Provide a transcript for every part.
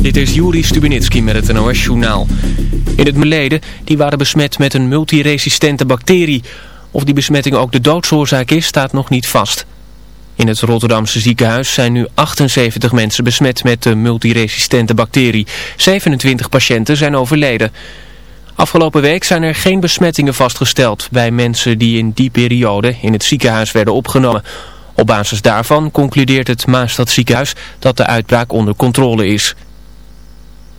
Dit is Juri Stubinitski met het NOS-journaal. In het verleden, die waren besmet met een multiresistente bacterie. Of die besmetting ook de doodsoorzaak is, staat nog niet vast. In het Rotterdamse ziekenhuis zijn nu 78 mensen besmet met de multiresistente bacterie. 27 patiënten zijn overleden. Afgelopen week zijn er geen besmettingen vastgesteld bij mensen die in die periode in het ziekenhuis werden opgenomen. Op basis daarvan concludeert het Maastad ziekenhuis dat de uitbraak onder controle is.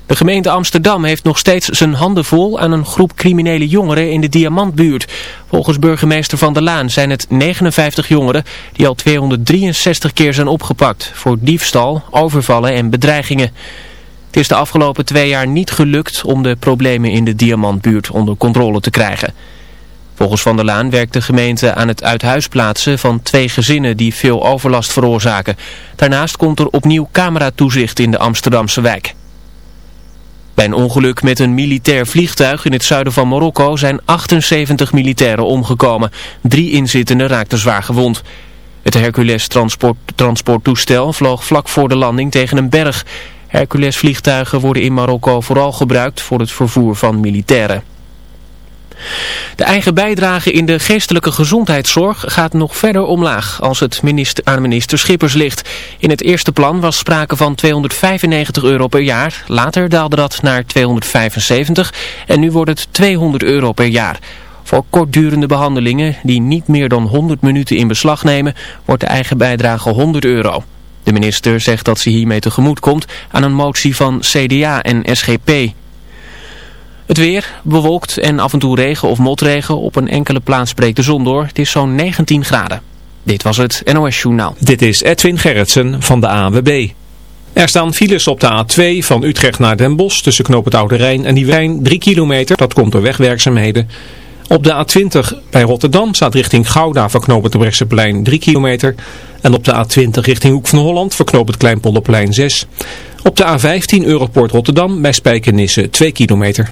De gemeente Amsterdam heeft nog steeds zijn handen vol aan een groep criminele jongeren in de Diamantbuurt. Volgens burgemeester Van der Laan zijn het 59 jongeren die al 263 keer zijn opgepakt voor diefstal, overvallen en bedreigingen. Het is de afgelopen twee jaar niet gelukt om de problemen in de Diamantbuurt onder controle te krijgen. Volgens Van der Laan werkt de gemeente aan het uithuisplaatsen van twee gezinnen die veel overlast veroorzaken. Daarnaast komt er opnieuw cameratoezicht in de Amsterdamse wijk. Bij een ongeluk met een militair vliegtuig in het zuiden van Marokko zijn 78 militairen omgekomen. Drie inzittenden raakten zwaar gewond. Het Hercules transporttoestel vloog vlak voor de landing tegen een berg. Hercules vliegtuigen worden in Marokko vooral gebruikt voor het vervoer van militairen. De eigen bijdrage in de geestelijke gezondheidszorg gaat nog verder omlaag als het minister, aan minister Schippers ligt. In het eerste plan was sprake van 295 euro per jaar, later daalde dat naar 275 en nu wordt het 200 euro per jaar. Voor kortdurende behandelingen die niet meer dan 100 minuten in beslag nemen, wordt de eigen bijdrage 100 euro. De minister zegt dat ze hiermee tegemoet komt aan een motie van CDA en SGP. Het weer bewolkt en af en toe regen of motregen. Op een enkele plaats breekt de zon door. Het is zo'n 19 graden. Dit was het NOS Journaal. Dit is Edwin Gerritsen van de AWB. Er staan files op de A2 van Utrecht naar Den Bosch tussen Knoop het Oude Rijn en Nieuwijn 3 kilometer. Dat komt door wegwerkzaamheden. Op de A20 bij Rotterdam staat richting Gouda voor de het Brechtseplein 3 kilometer. En op de A20 richting Hoek van Holland voor Knoop het Kleinpolderplein 6. Op de A15 Europoort Rotterdam bij Spijkenisse 2 kilometer.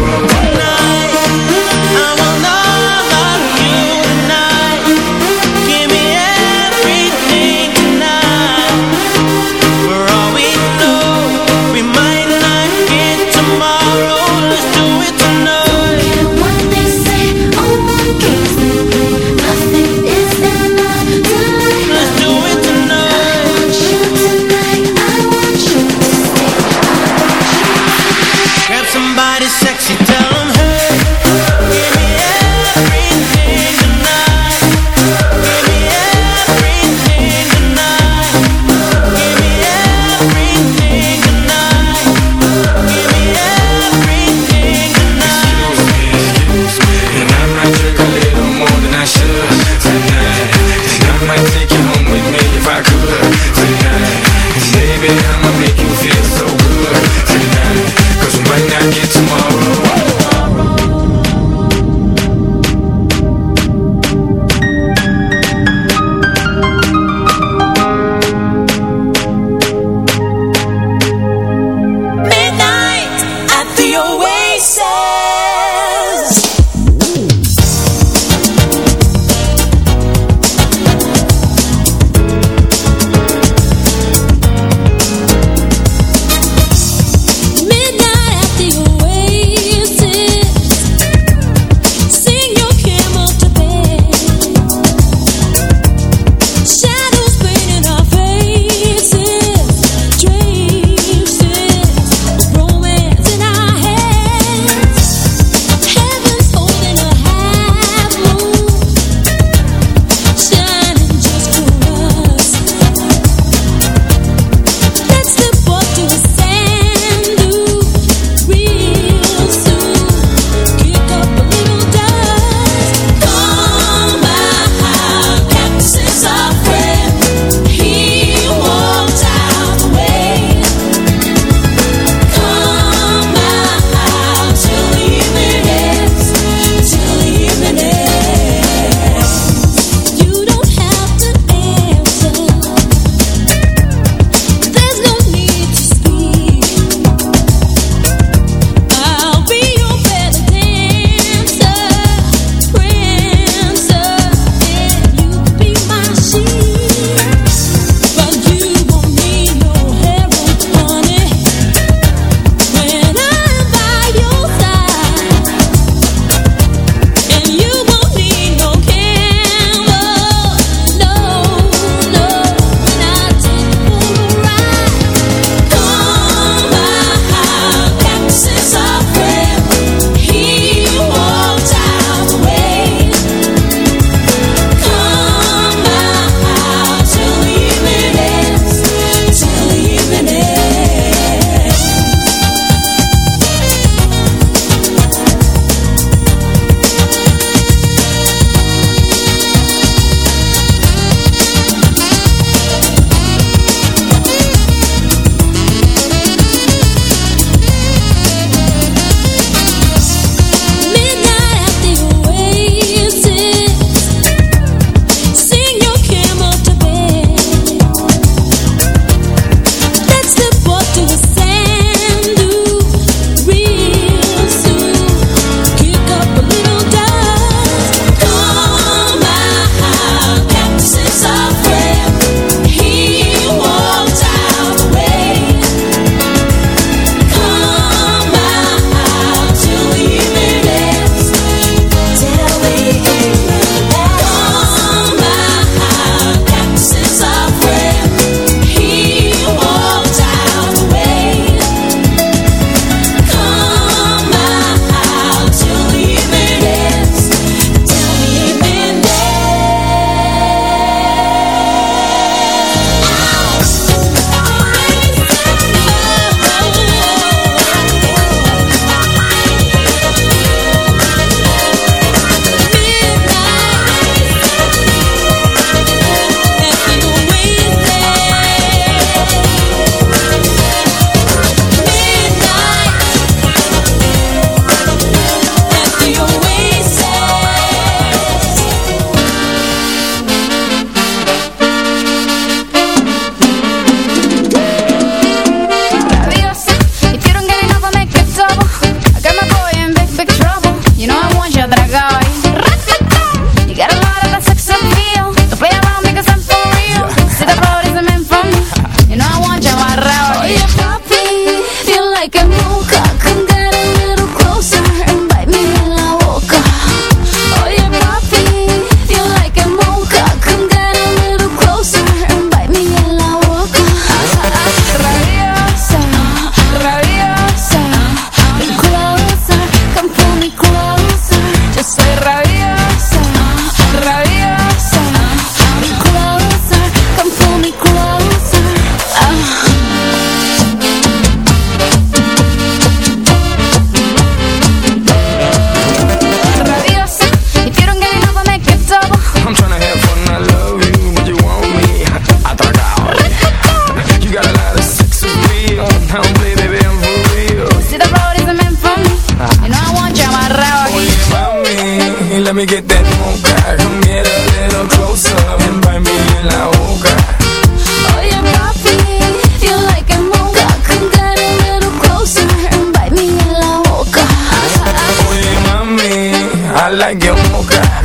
like your mocha.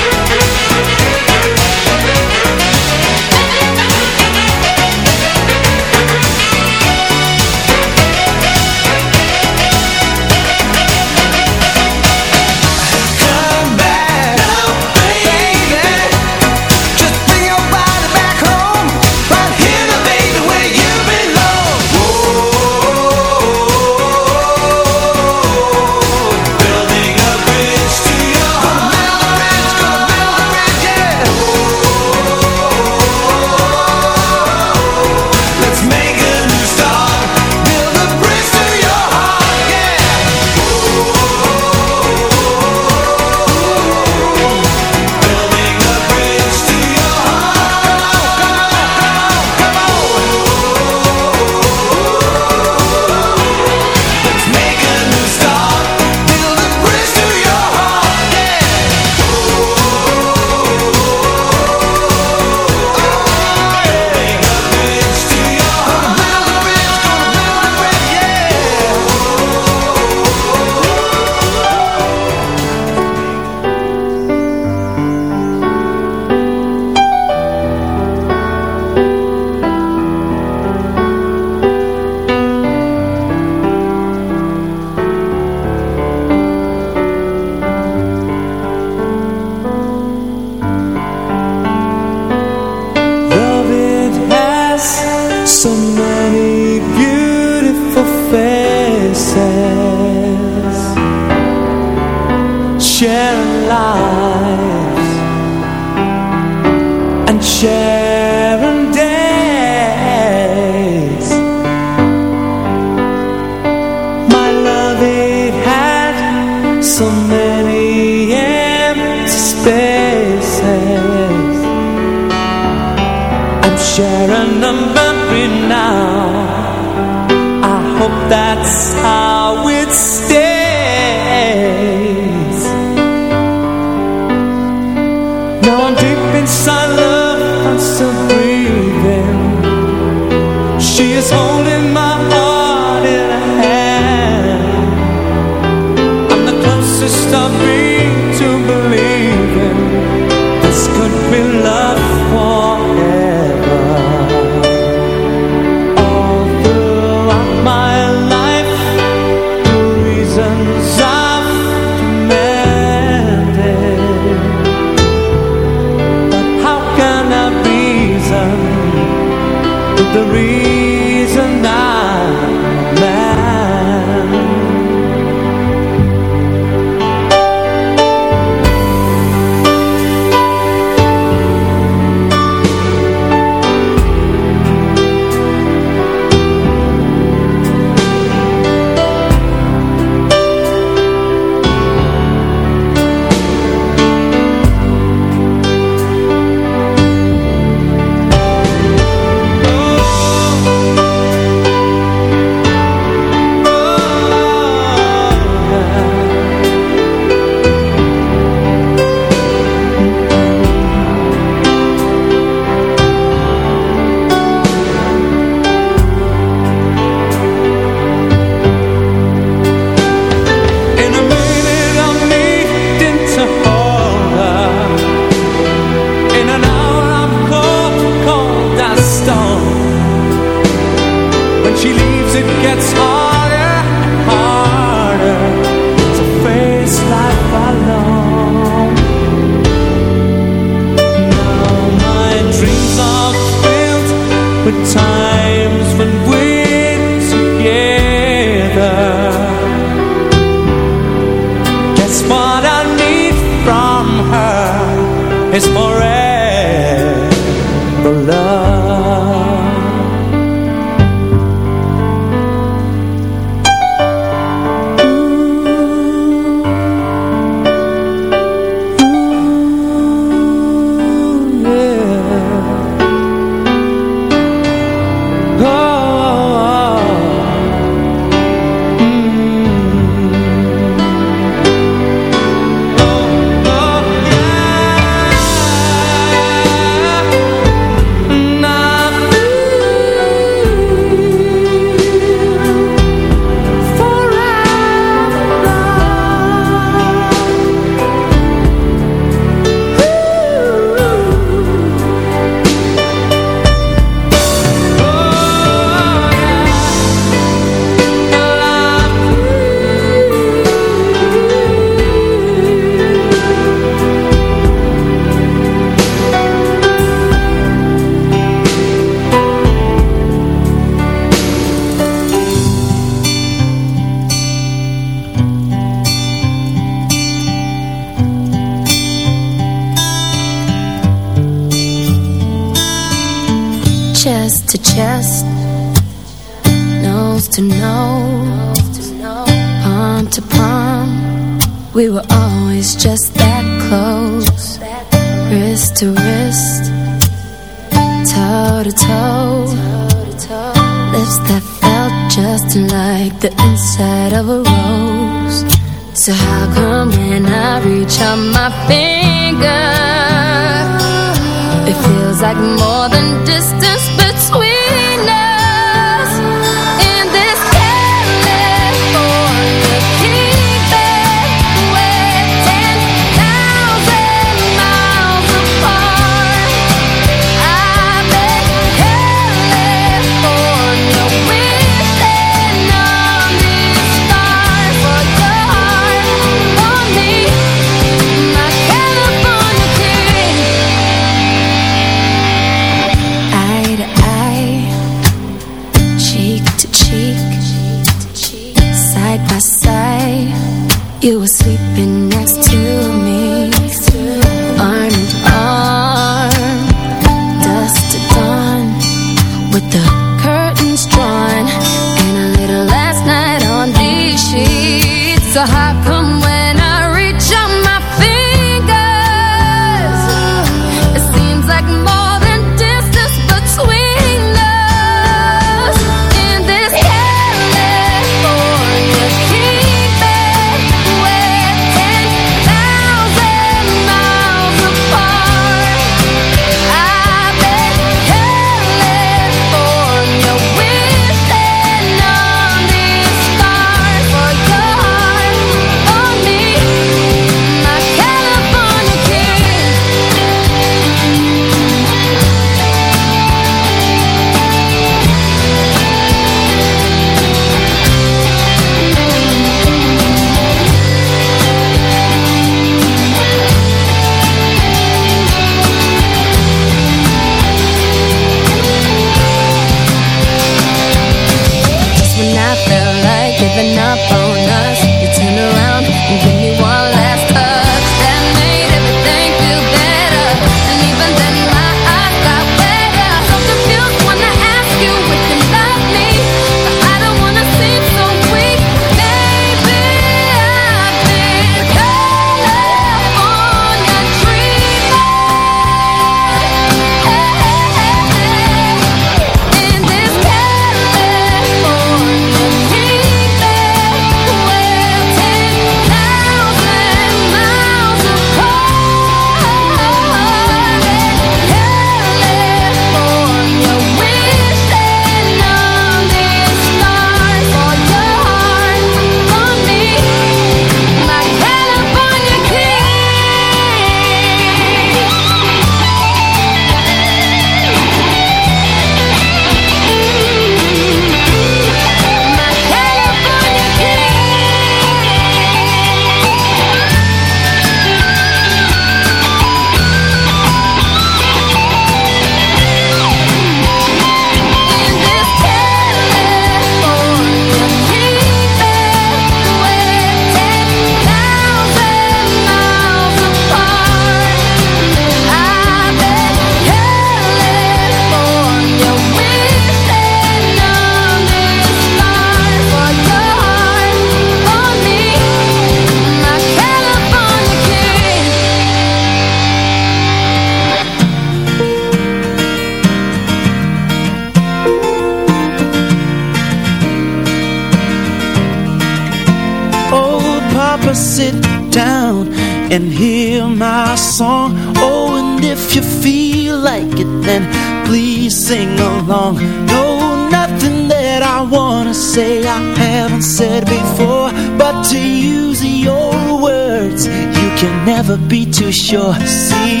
can never be too sure See,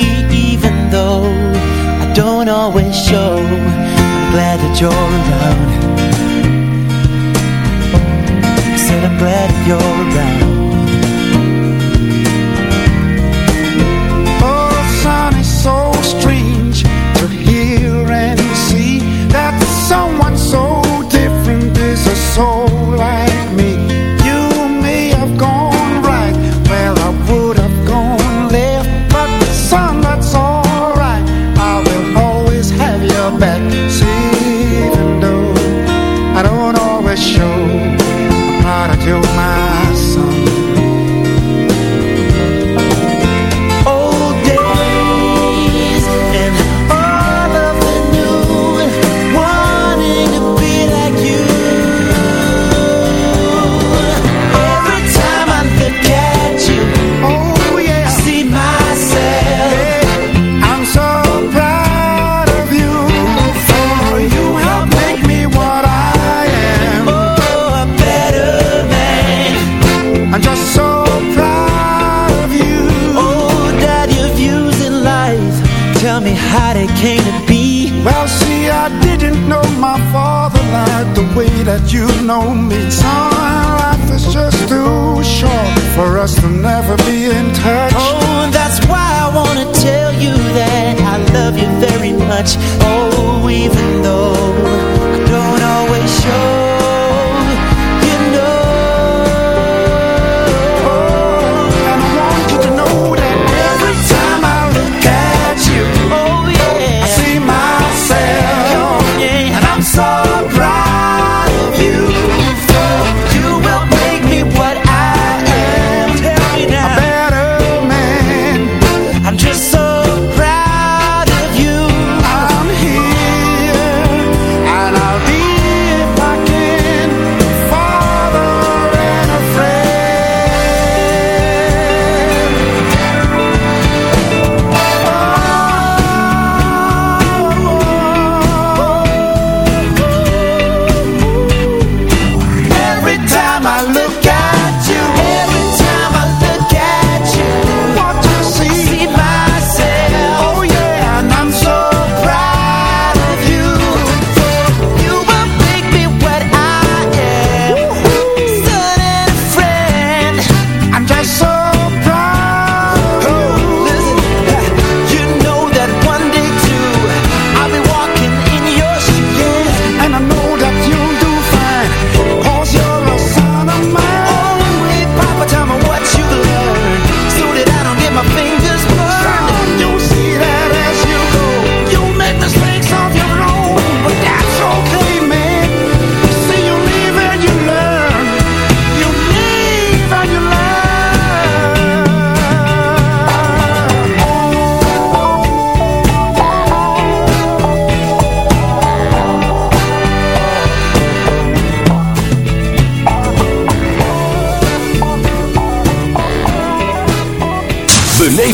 even though I don't always show I'm glad that you're around Said I'm glad that you're around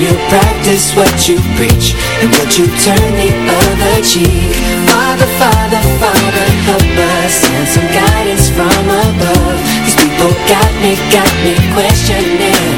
you practice what you preach And would you turn the other cheek Father, Father, Father, help us Send some guidance from above These people got me, got me questioning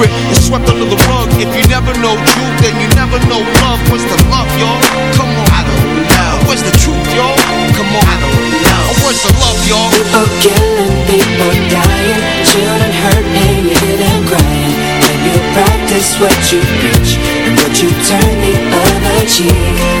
secret is swept under the rug. If you never know truth, then you never know love. What's the love, y'all? Come on, I don't know. Where's the truth, y'all? Come on, I don't know. Where's the love, y'all? People killing, people dying, children hurting, hit and crying. When you practice what you preach, and what you turn the other cheek.